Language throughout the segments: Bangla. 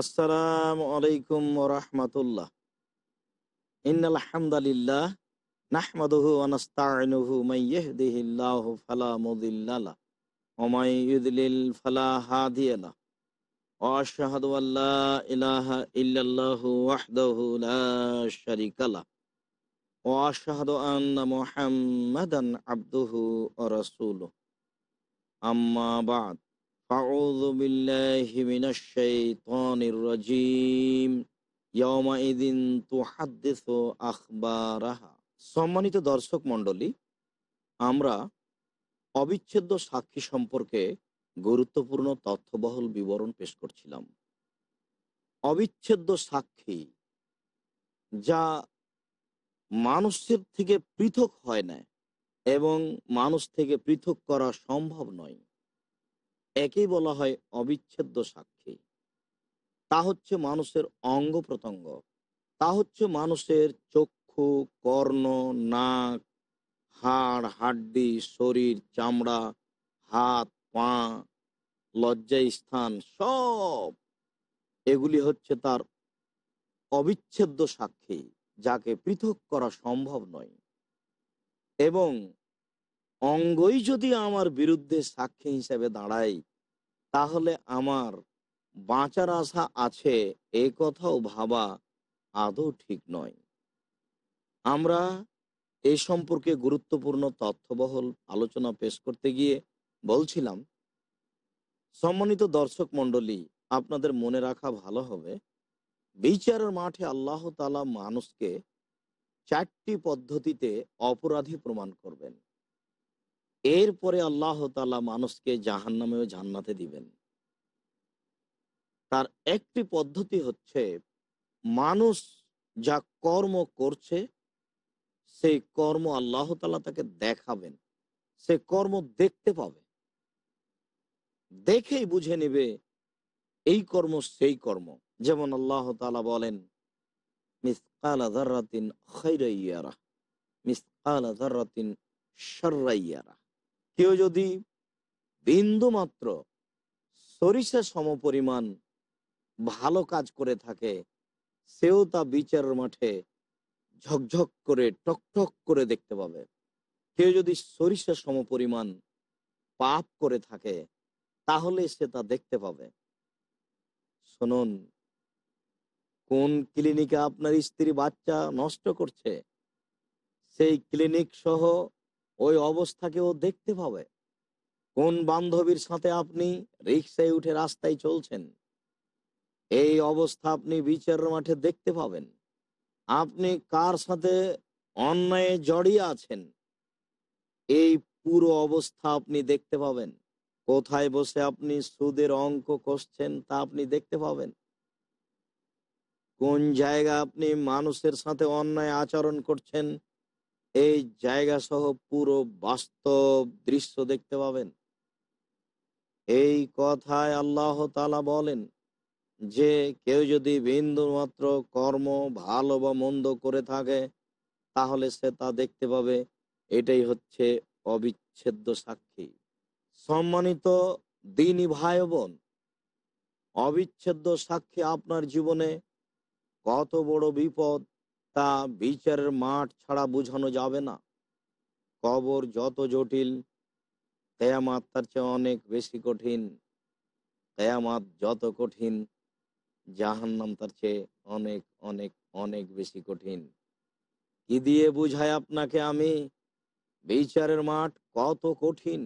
আসসালামু আলাইকুম ওরহমতুল্লাহ। ইন্নাল হামদালিল্লাহ নাহমাদুহু ওয়া নাস্তাঈনুহু মান ইয়াহদিহিল্লাহু ফালা মুদিল্লা লাহ ওয়া মান ইউদ্লিল ফালা হাদিয়া ওয়া আশহাদু লা ইলাহা ইল্লাল্লাহু ওয়াহদাহু লা শারীকা লাহ ওয়া আশহাদু আন্না মুহাম্মাদান আবদুহু ওয়া রাসূলুহু। أعوذ بالله من الشيطان الرجيم يومئذ تحدث أخبارها সম্মানিত দর্শক মণ্ডলী আমরা অবিচ্ছেদ্য সাক্ষী সম্পর্কে গুরুত্বপূর্ণ তথ্যবহল বিবরণ পেশ করছিলাম অবিচ্ছেদ্য সাক্ষী যা মানুষের থেকে পৃথক হয় না এবং মানুষ থেকে পৃথক করা সম্ভব নয় একেই বলা হয় অবিচ্ছেদ্য সাক্ষী। তা হচ্ছে মানুষের অঙ্গ প্রত্যঙ্গ। তা হচ্ছে মানুষের চক্ষু, কর্ণ, নাক, হাড়, হাড্ডি, শরীর, চামড়া, হাত, পা লজ্জা স্থান, সব এগুলি হচ্ছে তার অবিচ্ছেদ্য সাক্ষী, যাকে পৃথক করা সম্ভব নয়। এবং অঙ্গই যদি আমার বিরুদ্ধে সাক্ষী হিসেবে দাঁড়ায়, তাহলে আমার বাঁচার আশা আছে, এ কথাও ভাবা আদৌ ঠিক নয়। আমরা এ সম্পর্কে গুরুত্বপূর্ণ তথ্যবহল আলোচনা পেশ করতে গিয়ে বলছিলাম, সম্মানিত দর্শক মণ্ডলী, আপনাদের মনে রাখা ভালো হবে, বিচারের মাঠে আল্লাহ তালা মানুষকে চারটি পদ্ধতিতে অপরাধী প্রমাণ করবেন। এরপরে আল্লাহ তালা মানুষকে জাহান নামেও জান্নাতে দিবেন। তার একটি পদ্ধতি হচ্ছে, মানুষ যা কর্ম করছে, সেই কর্ম আল্লাহ তালা তাকে দেখাবেন। সে কর্ম দেখতে পাবে। দেখেই বুঝে নেবে, এই কর্ম সেই কর্ম। যেমন আল্লাহ তালা বলেন, মিসকালা খৈরাইয়ারা মিসকালা সর্রাইয়ারা কেউ যদি বিন্দু মাত্র সরিষা সমপরিমাণ ভালো কাজ করে থাকে, সেও তা বিচারের মাঠে ঝকঝক করে, টকটক করে দেখতে পাবে। কেউ যদি সরিষা সমপরিমাণ পাপ করে থাকে, তাহলে সে তা দেখতে পাবে। শুনুন, কোন ক্লিনিকে আপনার স্ত্রী বাচ্চা নষ্ট করছে? সেই ক্লিনিক সহ ওই অবস্থাকে ও দেখতে পাবে। কোন বান্ধবীর সাথে আপনি রিক্সায় উঠে রাস্তায় চলছেন? এই অবস্থা আপনি বিচার মাঠে দেখতে পাবেন। আপনি কার সাথে অন্যায়ে জড়িয়ে আছেন? এই পুরো অবস্থা আপনি দেখতে পাবেন। কোথায় বসে আপনি সুদের অঙ্ক কষছেন তা আপনি দেখতে পাবেন। কোন জায়গা আপনি মানুষের সাথে অন্যায় আচরণ করছেন এই জায়গা সহ পুরো বাস্তব দৃশ্য দেখতে পাবেন। এই কথায় আল্লাহ তালা বলেন, যে কেউ যদি বিন্দু মাত্র কর্ম ভালো বা মন্দ করে থাকে, তাহলে সে তা দেখতে পাবে, এটাই হচ্ছে অবিচ্ছেদ্য সাক্ষী। সম্মানিত দিনী ভাই বোন, অবিচ্ছেদ্য সাক্ষী আপনার জীবনে কত বড় বিপদ তা বিচারের মাঠ ছাড়া বোঝানো যাবে না। কবর যত জটিল, কেয়ামাত তার চেয়ে অনেক বেশি কঠিন। কেয়ামাত যত কঠিন, জাহান্নাম তার চেয়ে অনেক অনেক অনেক বেশি কঠিন। কি দিয়ে বুঝায় আপনাকে আমি? বিচারের মাঠ কত কঠিন,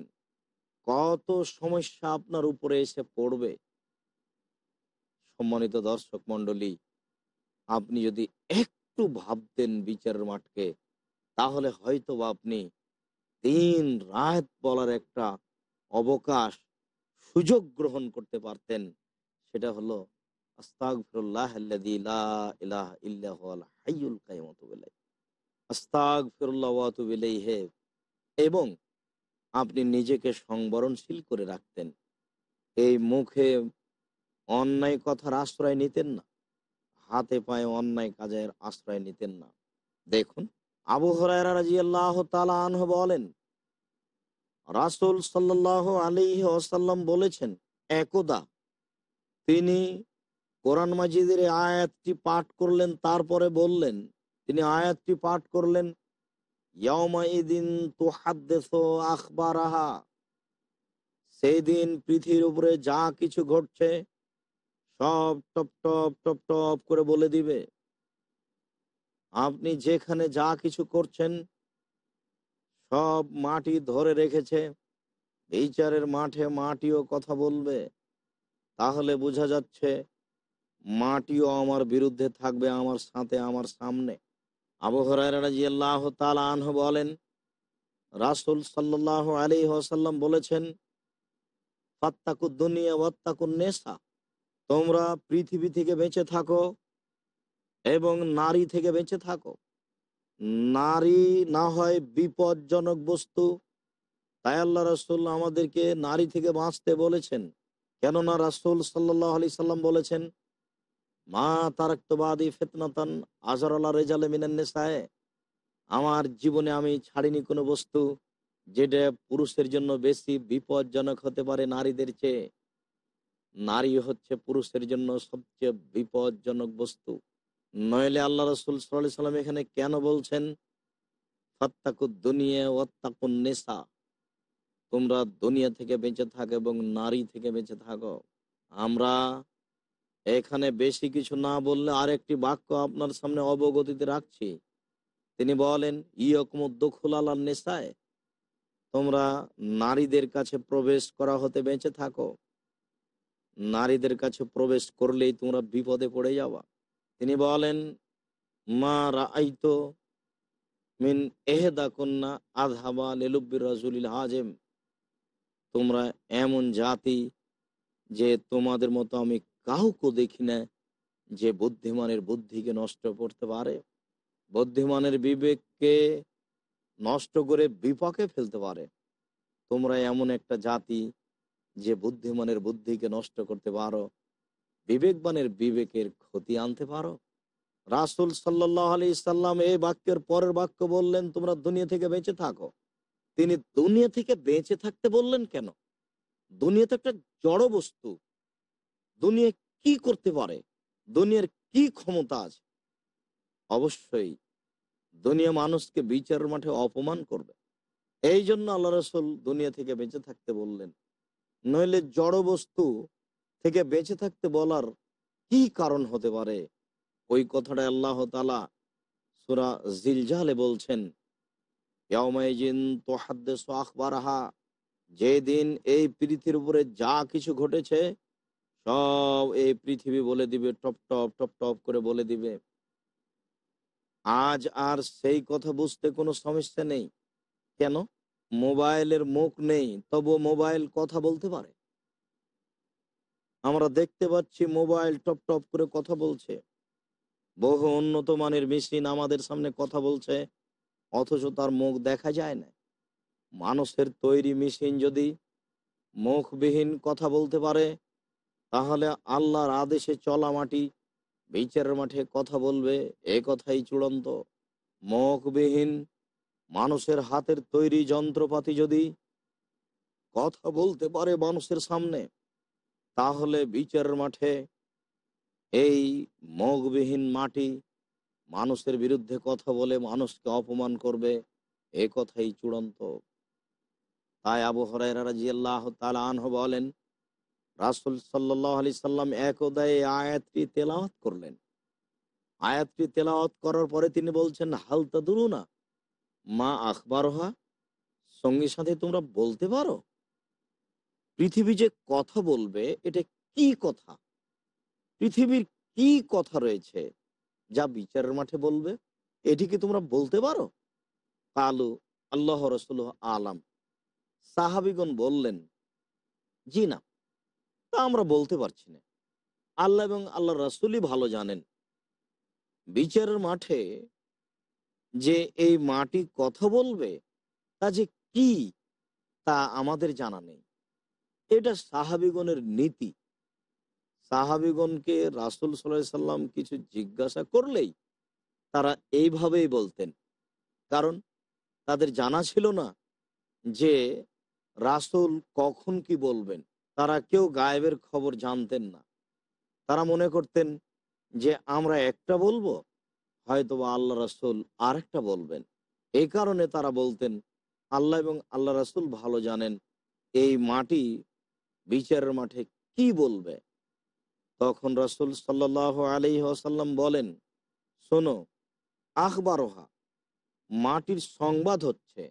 কত সমস্যা আপনার উপরে এসে পড়বে। সম্মানিত দর্শক মন্ডলী আপনি যদি একটু ভাবতেন বিচারের মাঠকে, তাহলে হয়তো আপনি দিন রাত বলার একটা অবকাশ, সুযোগ গ্রহণ করতে পারতেন। সেটা হলো এবং আপনি নিজেকে সংবরণশীল করে রাখতেন। এই মুখে অন্যায় কথার আশ্রয় নিতেন না। হাতে পায়ে অন্যায় কাজের আশ্রয় নিতেন না। দেখুন, আবু আনহু বলেন, রাসূল সাল্লাল্লাহু আলাইহি ওয়াসাল্লাম বলেছেন, একদা তিনি কোরআন মাজিদের আয়াতটি পাঠ করলেন, তারপরে বললেন, তিনি আয়াতটি পাঠ করলেন সেই দিন পৃথিবীর উপরে যা কিছু ঘটছে সব টপ টপ টপ টপ করে বলে দিবে। আপনি যেখানে যা কিছু করছেন, সব মাটি ধরে রেখেছে। বিচারের মাঠে মাটিও কথা বলবে। তাহলে বোঝা যাচ্ছে, মাটিও আমার বিরুদ্ধে থাকবে আমার সাথে, আমার সামনে। আবু হরাইরাজিয়াল্লাহ তালা আনহু বলেন, রাসুল সাল্লাহ আলী ওসাল্লাম বলেছেন, ফাত্তাকুদ দুনিয়া ওয়াত্তাকুন নেশা। তোমরা পৃথিবী থেকে বেঁচে থাকো এবং নারী থেকে বেঁচে থাকো। নারী না হয় বিপজ্জনক বস্তু। তাই আল্লাহ রাসুল আমাদেরকে নারী থেকে বাঁচতে বলেছেন। কেননা রাসুল সাল্লাহ আলি সাল্লাম বলেছেন, মা তারাক্তবাদী ফেতনাতান আজর আল্লাহ রেজালে মিনান্নেসায় আমার জীবনে আমি ছাড়িনি কোনো বস্তু যেটা পুরুষের জন্য বেশি বিপজ্জনক হতে পারে নারীদের চেয়ে। নারী হচ্ছে পুরুষের জন্য সবচেয়ে বিপজ্জনক বস্তু। নইলে আল্লাহ রসুল সাল্লাহ সাল্লাম এখানে কেন বলছেন ফাত্তাকুদ দুনিয়া নেশা তোমরা দুনিয়া থেকে বেঁচে থাকো এবং নারী থেকে বেঁচে থাকো। আমরা এখানে বেশি কিছু না বললে আরেকটি বাক্য আপনার সামনে অবগতিতে রাখছি। তিনি বলেন ইয়কমুদ্দুল আল্লাহ নেশায় তোমরা নারীদের কাছে প্রবেশ করা হতে বেঁচে থাকো। নারীদের কাছে প্রবেশ করলেই তোমরা বিপদে পড়ে যাওয়া তিনি বলেন, মা রাইত মিন এহেদা কন্যা আধাবা লেলুব্বির রাজুলিল হাজেম তোমরা এমন জাতি যে তোমাদের মতো আমি কাউকে দেখি না যে বুদ্ধিমানের বুদ্ধিকে নষ্ট করতে পারে। বুদ্ধিমানের বিবেককে নষ্ট করে বিপাকে ফেলতে পারে। তোমরা এমন একটা জাতি যে বুদ্ধিমানের বুদ্ধিকে নষ্ট করতে পারো, বিবেকবানের বিবেকের ক্ষতি আনতে পারো। রাসুল সাল্লাহ আলি সাল্লাম এই বাক্যের পরের বাক্য বললেন, তোমরা দুনিয়া থেকে বেঁচে থাকো। তিনি দুনিয়া থেকে বেঁচে থাকতে বললেন কেন? দুনিয়া তো একটা জড় বস্তু। দুনিয়া কি করতে পারে? দুনিয়ার কি ক্ষমতা আছে? অবশ্যই দুনিয়া মানুষকে বিচারের মাঠে অপমান করবে। এই জন্য আল্লাহ রসুল দুনিয়া থেকে বেঁচে থাকতে বললেন নইলে জড় বস্তু থেকে বেঁচে থাকতে বলার কি কারণ হতে পারে? ওই কথাটা আল্লাহ তালা সুরা জিলজালে বলছেন যেদিন এই পৃথিবীর উপরে যা কিছু ঘটেছে, সব এই পৃথিবী বলে দিবে, টপ টপ টপ টপ করে বলে দিবে। আজ আর সেই কথা বুঝতে কোনো সমস্যা নেই। কেন? মোবাইলের মুখ নেই তবু মোবাইল কথা বলতে পারে। আমরা দেখতে পাচ্ছি মোবাইল টপ টপ করে কথা বলছে। বহু উন্নত মানের মেশিন আমাদের সামনে কথা বলছে, অথচ তার মুখ দেখা যায় না। মানুষের তৈরি মেশিন যদি মুখবিহীন কথা বলতে পারে, তাহলে আল্লাহর আদেশে চলা মাটি, বিচারের মাঠে কথা বলবে, এ কথাই চূড়ান্ত। মুখবিহীন মানুষের হাতের তৈরি যন্ত্রপাতি যদি কথা বলতে পারে মানুষের সামনে, তাহলে বিচারের মাঠে এই মগবিহীন মাটি মানুষের বিরুদ্ধে কথা বলে মানুষকে অপমান করবে, এ কথাই চূড়ান্ত। তাই আবু হরাইরা রাজিয়াল্লাহ তাআলা আনহু বলেন, রাসূল আলাইহি সাল্লাম একদা এই আয়াতটি তেলাওয়াত করলেন। আয়াতটি তেলাওয়াত করার পরে তিনি বলছেন, হাল তাদুরুনা? মা আখবারহা সঙ্গে সাথে তোমরা বলতে পারো? পৃথিবী যে কথা বলবে, এটা কি কথা? পৃথিবীর কি কথা রয়েছে, যা বিচারের মাঠে বলবে, এটি কি তোমরা বলতে পারো? কালু, আল্লাহ রসুল আলাম। সাহাবিগণ বললেন, জি না, তা আমরা বলতে পারছি না। আল্লাহ এবং আল্লাহ রসুলই ভালো জানেন। বিচারের মাঠে যে এই মাটি কথা বলবে, তা যে কি, তা আমাদের জানা নেই। এটা সাহাবিগণের নীতি। সাহাবিগণকে রাসুল সাল্লাহ সাল্লাম কিছু জিজ্ঞাসা করলেই তারা এইভাবেই বলতেন। কারণ তাদের জানা ছিল না যে রাসুল কখন কি বলবেন। তারা কেউ গায়েবের খবর জানতেন না। তারা মনে করতেন যে আমরা একটা বলব হয়তো বা আল্লাহ রাসুল আরেকটা বলবেন। এই কারণে তারা বলতেন, আল্লাহ এবং আল্লাহ রাসুল ভালো জানেন, এই মাটি, বিচারের মাঠে কি বলবে? তখন রাসুল সাল্লাহ আলি আসাল্লাম বলেন, শোনো, আখবারোহা, মাটির সংবাদ হচ্ছে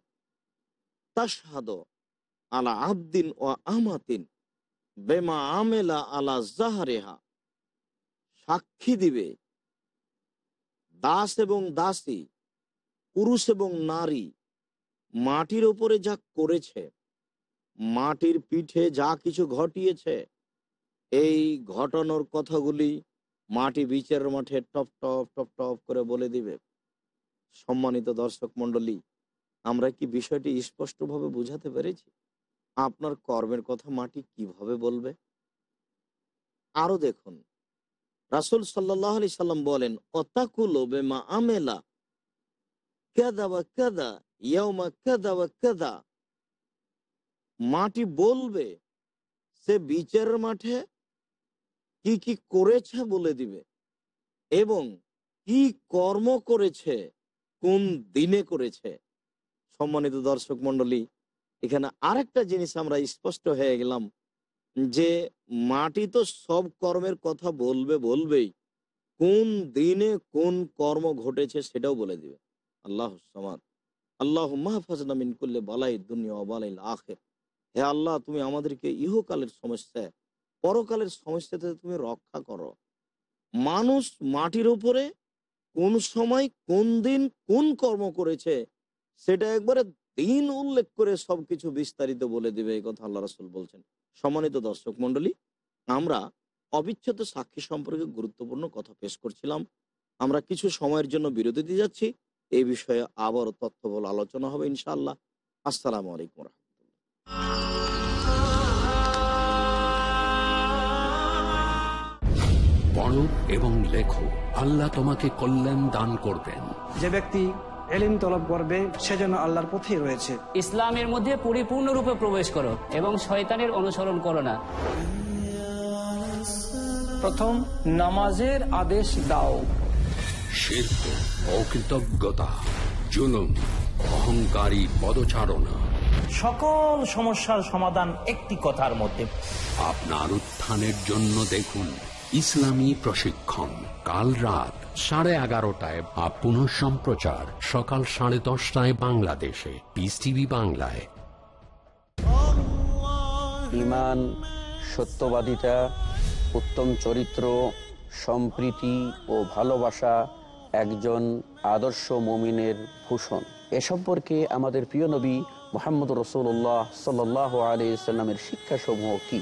তাসাদ আলা আবদিন ও আহমাতিন বেমা আমেলা আলা জাহারেহা, সাক্ষী দিবে দাস এবং দাসী, পুরুষ এবং নারী, মাটির ওপরে যা করেছে, মাটির পিঠে যা কিছু ঘটিয়েছে, এই ঘটনার কথাগুলি মাটি বিচারের মাঠে টপ টপ টপ টপ করে বলে দিবে। সম্মানিত দর্শক মন্ডলী আমরা কি বিষয়টি স্পষ্টভাবে বুঝাতে পেরেছি? আপনার কর্মের কথা মাটি কীভাবে বলবে? আরও দেখুন রাসুল সাল্লাহ আলি সাল্লাম বলেন, অতাকুলো বেমা আমেলা কেদা কেদা ইয়মা কেদা কেদা মাটি বলবে, সে বিচারের মাঠে কি কি করেছে বলে দিবে, এবং কি কর্ম করেছে, কোন দিনে করেছে। সম্মানিত দর্শক মন্ডলী এখানে আরেকটা জিনিস আমরা স্পষ্ট হয়ে গেলাম। যে মাটি তো সব কর্মের কথা বলবে, বলবেই। কোন দিনে কোন কর্ম ঘটেছে সেটাও বলে দিবে। আল্লাহ সমাদ। আল্লাহ মাহফাজনামিন করলে বালাই দুনিয়া বালাইল আখের। হে আল্লাহ, তুমি আমাদেরকে ইহকালের সমস্যা, পরকালের সমস্যা থেকে তুমি রক্ষা করো। মানুষ মাটির উপরে কোন সময়, কোন দিন, কোন কর্ম করেছে, সেটা একবারে দিন উল্লেখ করে সবকিছু বিস্তারিত বলে দিবে, এই কথা আল্লাহ রাসুল বলছেন। সম্মানিত দর্শক মন্ডলী আমরা অবিচ্ছেদ্য সাক্ষী সম্পর্কে গুরুত্বপূর্ণ কথা পেশ করছিলাম। আমরা কিছু সময়ের জন্য বিরতি দিয়ে যাচ্ছি। এই বিষয়ে আবারও তথ্যবল আলোচনা হবে ইনশাআল্লাহ। আসসালামু আলাইকুম রহমতুল্লাহ। পড়ো এবং লেখো আল্লাহ তোমাকে কল্যাণ দান করবেন। যে ব্যক্তি এলিম তলব করবে সেজন্য আল্লাহর পথেই রয়েছে। ইসলামের মধ্যে পরিপূর্ণরূপে প্রবেশ করো এবং শয়তানের অনুসরণ করো না। প্রথম নামাজের আদেশ দাও। শিল্প অকৃতজ্ঞতা জুলুম অহংকারী পদচারণা। সকল সমস্যার সমাধান একটি কথার মধ্যে। আপনার উত্থানের জন্য দেখুন ইসলামী প্রশিক্ষণ, কাল রাত সাড়ে এগারোটায় বা পুনঃ সম্প্রচার সকাল সাড়ে দশটায় বাংলাদেশে। পিস টিভি বাংলায়। ইমান, সত্যবাদিতা, উত্তম চরিত্র, সম্প্রীতি ও ভালোবাসা একজন আদর্শ মমিনের ভূষণ। এ সম্পর্কে আমাদের প্রিয় নবী মোহাম্মদ রসুল্লাহ সাল্লাহ আলি সাল্লামের শিক্ষাসমূহ কি?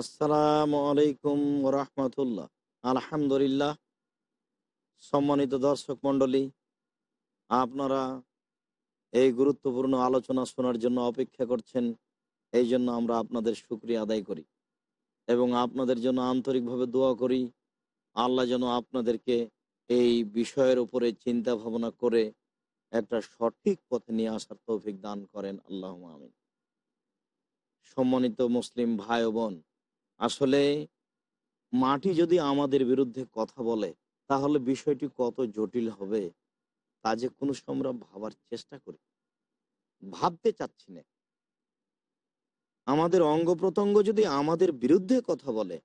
আসসালামু আলাইকুম রহমতুল্লাহ আলহামদুলিল্লাহ। সম্মানিত দর্শক মণ্ডলী, আপনারা এই গুরুত্বপূর্ণ আলোচনা শোনার জন্য অপেক্ষা করছেন, এই জন্য আমরা আপনাদের সুক্রিয়া আদায় করি এবং আপনাদের জন্য আন্তরিকভাবে দোয়া করি, আল্লাহ যেন আপনাদেরকে এই বিষয়ের উপরে চিন্তা ভাবনা করে একটা সঠিক পথে নিয়ে আসার তৌফিক দান করেন। আল্লাহ আমিন। সম্মানিত মুসলিম ভাই বোন আসলে মাটি যদি আমাদের বিরুদ্ধে কথা বলে, তাহলে বিষয়টি কত জটিল হবে, তা যে কোনো সময় আমরা ভাবার চেষ্টা করি। ভাবতে চাচ্ছি না। আমাদের অঙ্গ প্রত্যঙ্গ যদি আমাদের বিরুদ্ধে কথা বলে,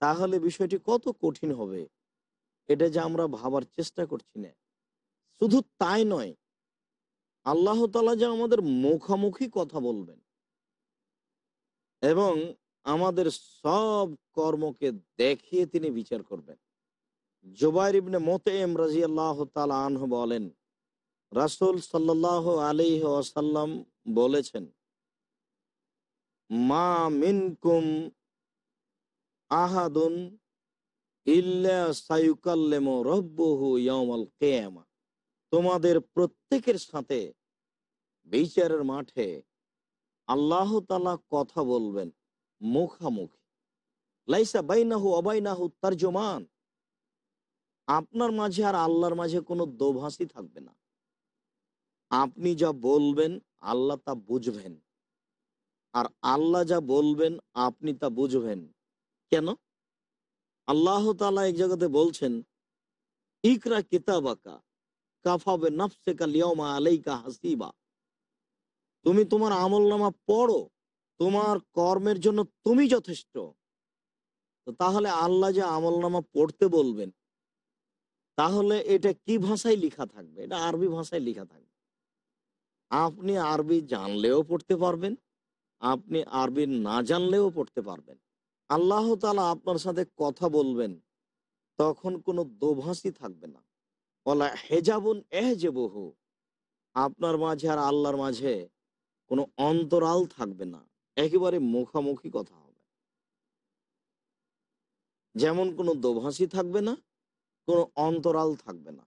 তাহলে বিষয়টি কত কঠিন হবে, এটা যে আমরা ভাবার চেষ্টা করছি না। শুধু তাই নয়, আল্লাহ তালা যে আমাদের মুখামুখি কথা বলবেন এবং আমাদের সব কর্মকে দেখিয়ে তিনি বিচার করবেন। জুবাইর ইবনে মোতেম রাজি আল্লাহ আনহ বলেন, রাসুল সাল্লাহ আলি আসাল্লাম বলেছেন, মা মিনকুম আহাদুন তোমাদের প্রত্যেকের সাথে বিচারের মাঠে আল্লাহ তালা কথা বলবেন। মুখামুখি। লাইসা বাইনাহু অবাইনাহু তার্জমান। আপনার মাঝে আর আল্লাহর মাঝে কোনো দোভাষী থাকবে না। আপনি যা বলবেন, আল্লাহ তা বুঝবেন। আর আল্লাহ যা বলবেন, আপনি তা বুঝবেন। কেন? আল্লাহ তালা এক জায়গাতে বলছেন, ইকরা কিতাবাকা, কাফাবে নফসে কালিয়মা আলাইকা হাসিবা। তুমি তোমার আমল নামা পড়ো তোমার কর্মের জন্য তুমি যথেষ্ট। তাহলে আল্লাহ যে আমল নামা পড়তে বলবেন, তাহলে এটা কি ভাষায় লিখা থাকবে? এটা আরবি ভাষায় লিখা থাকবে। আপনি আরবি জানলেও পড়তে পারবেন, আপনি আরবি না জানলেও পড়তে পারবেন। আল্লাহ তালা আপনার সাথে কথা বলবেন, তখন কোনো দোভাষী থাকবে না। বলা হেজাবুন এহ যে বহু আপনার মাঝে আর আল্লাহর মাঝে কোনো অন্তরাল থাকবে না। একেবারে মুখামুখি কথা হবে। যেমন কোনো দোভাষী থাকবে না, কোনো অন্তরাল থাকবে না।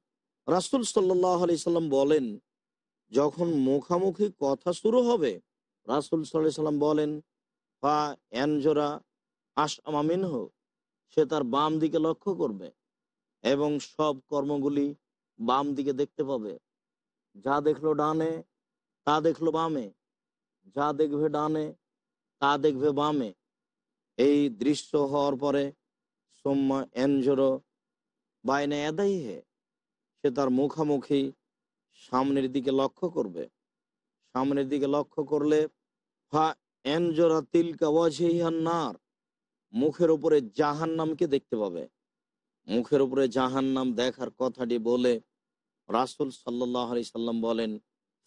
রাসুল সাল্লাহ আলি সাল্লাম বলেন, যখন মুখামুখি কথা শুরু হবে, রাসুল সাল্লাহ সাল্লাম বলেন বা এনজোরা আসামিন হোক সে তার বাম দিকে লক্ষ্য করবে এবং সব কর্মগুলি বাম দিকে দেখতে পাবে। যা দেখল ডানে, তা দেখল বামে। যা দেখবে ডানে তা দেখবে বামে। এই দৃশ্য হওয়ার পরে সোম্মা এনজোরো বাইনে এদাই হে। সে তার মুখামুখি সামনের দিকে লক্ষ্য করবে। সামনের দিকে লক্ষ্য করলে ফা এনজোরা তিলকা ওয়াজহিহান্নার মুখের উপরে জাহান নামকে দেখতে পাবে। মুখের উপরে জাহান নাম দেখার কথাটি বলে রাসুল সাল্লাহ আলি সাল্লাম বলেন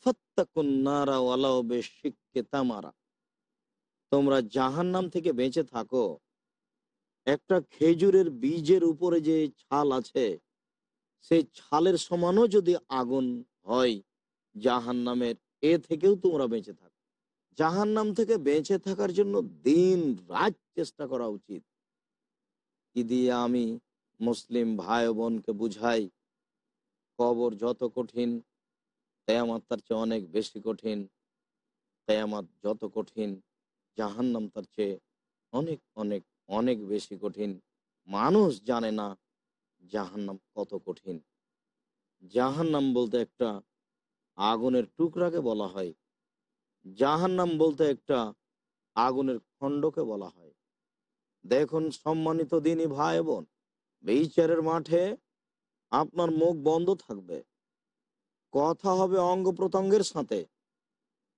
ফত্তাকুন্নারা ওয়ালাও বেশিককে তামারা। তোমরা জাহান নাম থেকে বেঁচে থাকো। একটা খেজুরের বীজের উপরে যে ছাল আছে সেই ছালের সমানও যদি আগুন হয় জাহান নামের এ থেকেও তোমরা বেঁচে থাকো। জাহান নাম থেকে বেঁচে থাকার জন্য দিন রাত চেষ্টা করা উচিত। কি দিয়ে আমি মুসলিম ভাই বোনকে বুঝাই? কবর যত কঠিন, কেয়ামাত তার চেয়ে অনেক বেশি কঠিন। কেয়ামাত যত কঠিন জাহান্নাম তার চেয়ে অনেক অনেক অনেক বেশি কঠিন। মানুষ জানে না জাহান্নাম কত কঠিন। জাহান্নাম বলতে একটা আগুনের টুকরাকে বলা হয়। জাহান্নাম বলতে একটা আগুনের খণ্ডকে বলা হয়। দেখুন সম্মানিত দিনই ভাই বোন বিচারের মাঠে আপনার মুখ বন্ধ থাকবে। কথা হবে অঙ্গ প্রত্যঙ্গের সাথে।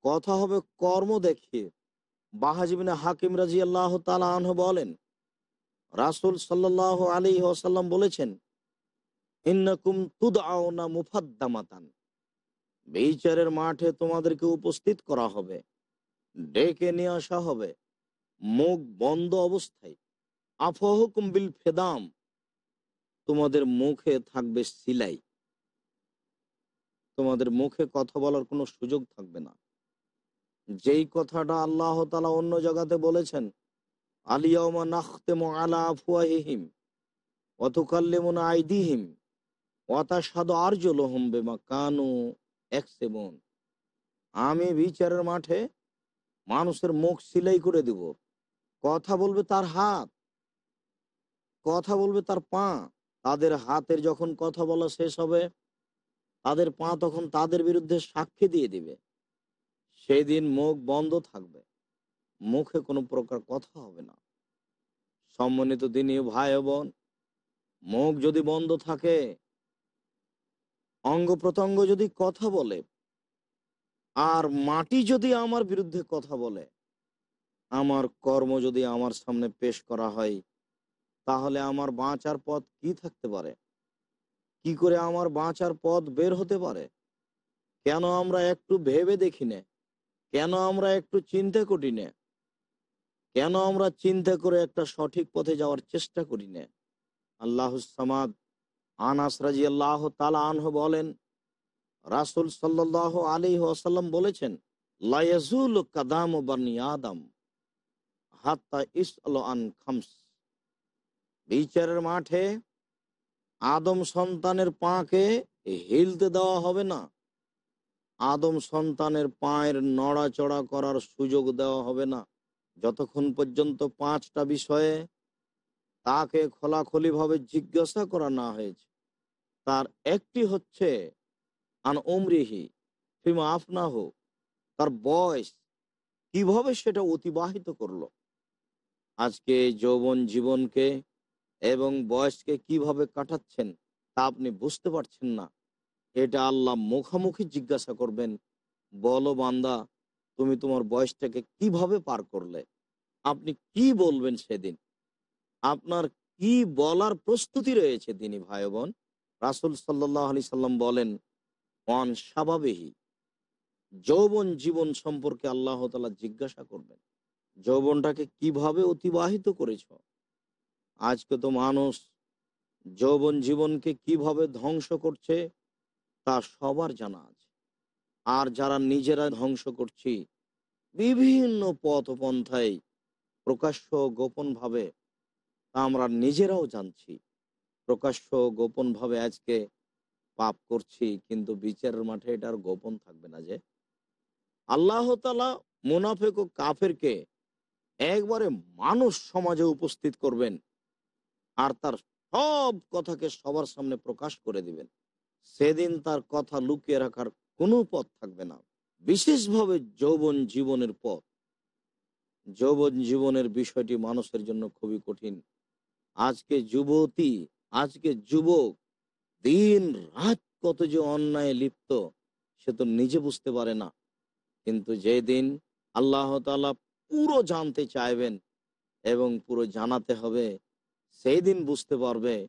কথা হবে কর্ম দেখিয়ে। বাহাজিবিনে হাকিম রাজি আল্লাহ তালাহ বলেন, রাসুল সাল্লাহ আলী ওসাল্লাম বলেছেন, ইন্নাকুম মুফাদ্দামাতান। বিচারের মাঠে তোমাদেরকে উপস্থিত করা হবে, ডেকে নিয়ে আসা হবে। মুখ বন্ধ অবস্থায়। আফহুকুম বিল ফেদাম। তোমাদের মুখে থাকবে সিলাই। তোমাদের মুখে কথা বলার কোনো সুযোগ থাকবে না। যেই কথাটা আল্লাহ তালা অন্য জায়গাতে বলেছেন আলিয়াউমা নাখতেমু আলা আফওয়াহিহিম অতুকাল্লিমুন আইদিহিম ওয়াতাসাদু আরজুলুহুম বিমা কানু একসেবুন আমি বিচারের মাঠে মানুষের মুখ সিলাই করে দিব। কথা বলবে তার হাত, কথা বলবে তার পা। তাদের হাতের যখন কথা বলা শেষ হবে, তাদের পা তখন তাদের বিরুদ্ধে সাক্ষী দিয়ে দিবে। সেই দিন মুখ বন্ধ থাকবে। মুখে কোনো প্রকার কথা হবে না। সম্মানিত দিনী ভাই বোন, মুখ যদি বন্ধ থাকে, অঙ্গ প্রত্যঙ্গ যদি কথা বলে, আর মাটি যদি আমার বিরুদ্ধে কথা বলে, আমার কর্ম যদি আমার সামনে পেশ করা হয়, তাহলে আমার বাঁচার পথ কি থাকতে পারে? কি করে আমার বাঁচার পথ বের হতে পারে? কেন আমরা একটু ভেবে দেখি না? কেন আমরা একটু চিন্তা করি না? কেন আমরা চিন্তা করে একটা সঠিক পথে যাওয়ার চেষ্টা করি না? আল্লাহ আনাস রাজি আল্লাহ তালা আনহ বলেন, রাসুল সাল্লাহ আলী আসাল্লাম বলেছেন লায়াজুল কাদাম বানি আদম হাত্তা ইস আন খামস। বিচারের মাঠে আদম সন্তানের পাকে হিলতে দেওয়া হবে না। আদম সন্তানের পায়ের নড়াচড়া করার সুযোগ দেওয়া হবে না। যতক্ষণ পর্যন্ত পাঁচটা বিষয়ে তাকে খোলাখলি ভাবে জিজ্ঞাসা করা না হয়েছে, তার একটি হচ্ছে, আন উমরিহি ফিমা আফনাহ তার বয়স কীভাবে সেটা অতিবাহিত করল? আজকে যৌবন জীবনকে এবং বয়সকে কীভাবে কাটাচ্ছেন তা আপনি বুঝতে পারছেন না। এটা আল্লাহ মুখামুখি জিজ্ঞাসা করবেন, বলো বান্দা, তুমি তোমার বয়সটাকে কীভাবে পার করলে? আপনি কি বলবেন সেদিন? আপনার কি বলার প্রস্তুতি রয়েছে তিনি, ভাই বোন? রাসুল সাল্লাহ আলি সাল্লাম বলেন অন স্বাভাবিকই যৌবন জীবন সম্পর্কে আল্লাহ তালা জিজ্ঞাসা করবেন, যৌবনটাকে কীভাবে অতিবাহিত করেছ? আজকে তো মানুষ যৌবন জীবনকে কীভাবে ধ্বংস করছে তা সবার জানা আছে। আর যারা নিজেরা ধ্বংস করছি, বিভিন্ন পথ পন্থায় প্রকাশ্য গোপন ভাবে তা আমরা নিজেরাও জানছি। প্রকাশ্য গোপন ভাবে আজকে পাপ করছি, কিন্তু বিচারের মাঠে এটা আর গোপন থাকবে না যে। আল্লাহ তালা মুনাফেক ও কাফেরকে একবারে মানুষ সমাজে উপস্থিত করবেন আর তার সব কথাকে সবার সামনে প্রকাশ করে দিবেন। সেদিন তার কথা লুকিয়ে রাখার কোনো পথ থাকবে না। বিশেষভাবে যৌবন জীবনের পথ। যৌবন জীবনের বিষয়টি মানুষের জন্য খুবই কঠিন। আজকে যুবতী, আজকে যুবক, দিন রাত কত যে অন্যায় লিপ্ত, সে তো নিজে বুঝতে পারে না। কিন্তু যেদিন আল্লাহ তালা পুরো জানতে চাইবেন এবং পুরো জানাতে হবে সেই দিন বুঝতে পারবে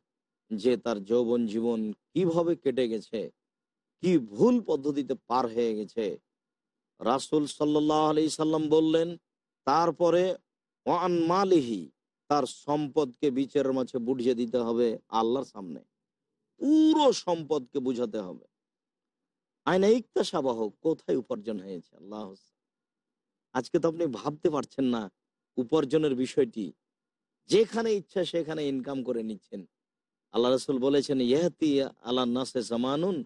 যে তার যৌবন জীবন কীভাবে কেটে গেছে, কি ভুল পদ্ধতিতে পার হয়ে গেছে। রাসুল সাল্লাহ আলি সাল্লাম বললেন, তারপরে ওয়ান মালিহি, তার সম্পদকে বিচারের মাঝে বুঝিয়ে দিতে হবে আল্লাহর সামনে। পুরো সম্পদকে বুঝাতে হবে। আইনা ইকতা সাবাহ কোথায় উপার্জন হয়েছে? আল্লাহ আজকে তো আপনি ভাবতে পারছেন না, উপার্জনের বিষয়টি। যেখানে ইচ্ছা সেখানে ইনকাম করে নিচ্ছেন। আল্লাহ রসুল বলেছেন ইহাতি আল্লাহ নাসে জামানুন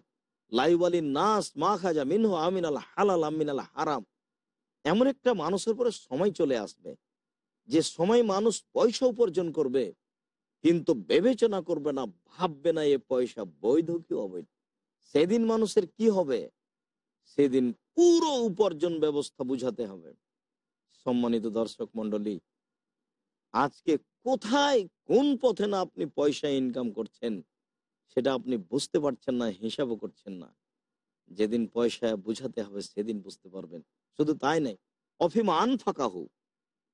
লাইবালি নাস মা খাজা মিনহ আমিন আল হালাল আমিন আল হারাম। এমন একটা মানুষের পরে সময় চলে আসবে, যে সময় মানুষ পয়সা উপার্জন করবে, কিন্তু বিবেচনা করবে না, ভাববে না, এ পয়সা বৈধ কি অবৈধ? সেদিন মানুষের কি হবে? সেদিন পুরো উপার্জন ব্যবস্থা বুঝাতে হবে। সম্মানিত দর্শক মন্ডলী আজকে কোথায় কোন পথে না আপনি পয়সা ইনকাম করছেন, সেটা আপনি বুঝতে পারছেন না, হিসাবও করছেন না। যেদিন পয়সা বুঝাতে হবে, সেদিন বুঝতে পারবেন। শুধু তাই নাই অফিমান ফাঁকা হোক।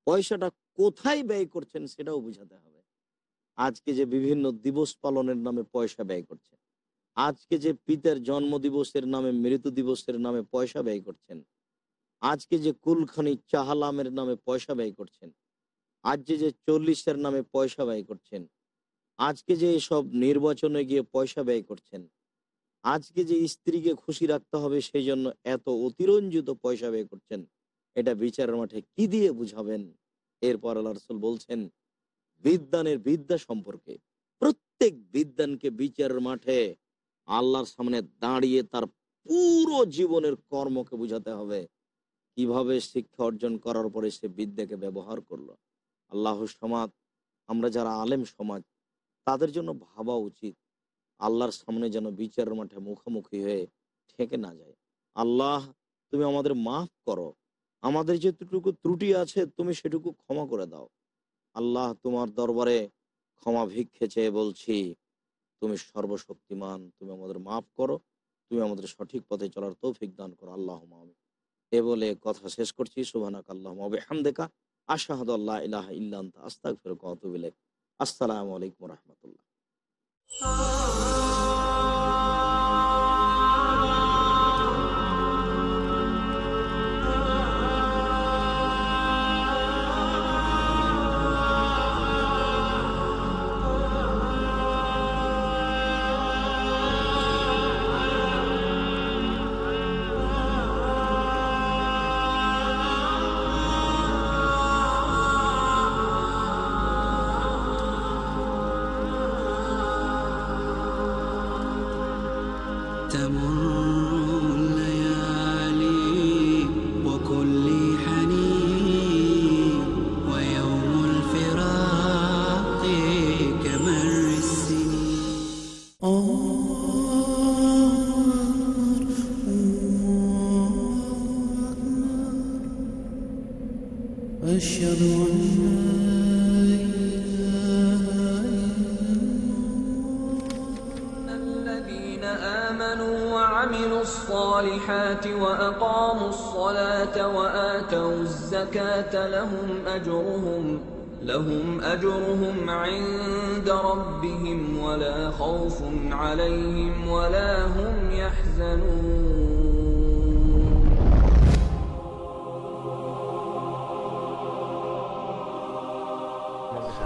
পয়সাটা কোথায় ব্যয় করছেন, সেটাও বুঝাতে হবে। আজকে যে বিভিন্ন দিবস পালনের নামে পয়সা ব্যয় করছেন, আজকে যে পিতার জন্ম দিবসের নামে, মৃত্যু দিবসের নামে পয়সা ব্যয় করছেন, আজকে যে কুলখানি চাহালামের নামে পয়সা ব্যয় করছেন আজ যে যে চল্লিশের নামে পয়সা ব্যয় করছেন, আজকে যে এসব নির্বাচনে গিয়ে পয়সা ব্যয় করছেন, আজকে যে স্ত্রীকে খুশি রাখতে হবে সেই জন্য এত অতিরঞ্জিত পয়সা ব্যয় করছেন, এটা বিচারের মাঠে কি দিয়ে বুঝাবেন? এরপর আল্লাহ বলছেন বিদ্যানের বিদ্যা সম্পর্কে, প্রত্যেক বিদ্যানকে বিচারের মাঠে আল্লাহর সামনে দাঁড়িয়ে তার পুরো জীবনের কর্মকে বুঝাতে হবে। কীভাবে শিক্ষা অর্জন করার পরে সে বিদ্যাকে ব্যবহার করল? আল্লাহ সমাজ, আমরা যারা আলেম সমাজ, তাদের জন্য ভাবা উচিত, আল্লাহর সামনে যেন বিচারের মাঠে মুখোমুখি হয়ে ঠেকে না যায়। আল্লাহ, তুমি আমাদের মাফ করো। আমাদের যেটুকু ত্রুটি আছে, তুমি সেটুকু ক্ষমা করে দাও। আল্লাহ, তোমার দরবারে ক্ষমা ভিক্ষে চেয়ে বলছি, তুমি সর্বশক্তিমান, তুমি আমাদের মাফ করো, তুমি আমাদের সঠিক পথে চলার তৌফিক দান করো। আল্লাহ আমি এ বলে কথা শেষ করছি। সুবানাক আল্লাহ হামদেকা আশাহাদ আল্লাহ ইলাহা ইল্লান্ত আস্তাক ফের কতবিলে আসসালামু আলাইকুম রহমতুল্লাহ।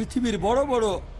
পৃথিবীর বড় বড়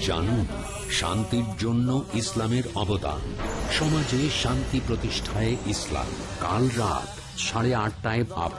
জানুন শান্তির জন্য ইসলামের অবদান। সমাজে শান্তি প্রতিষ্ঠায় ইসলাম। কাল রাত সাড়ে আটটায় আপ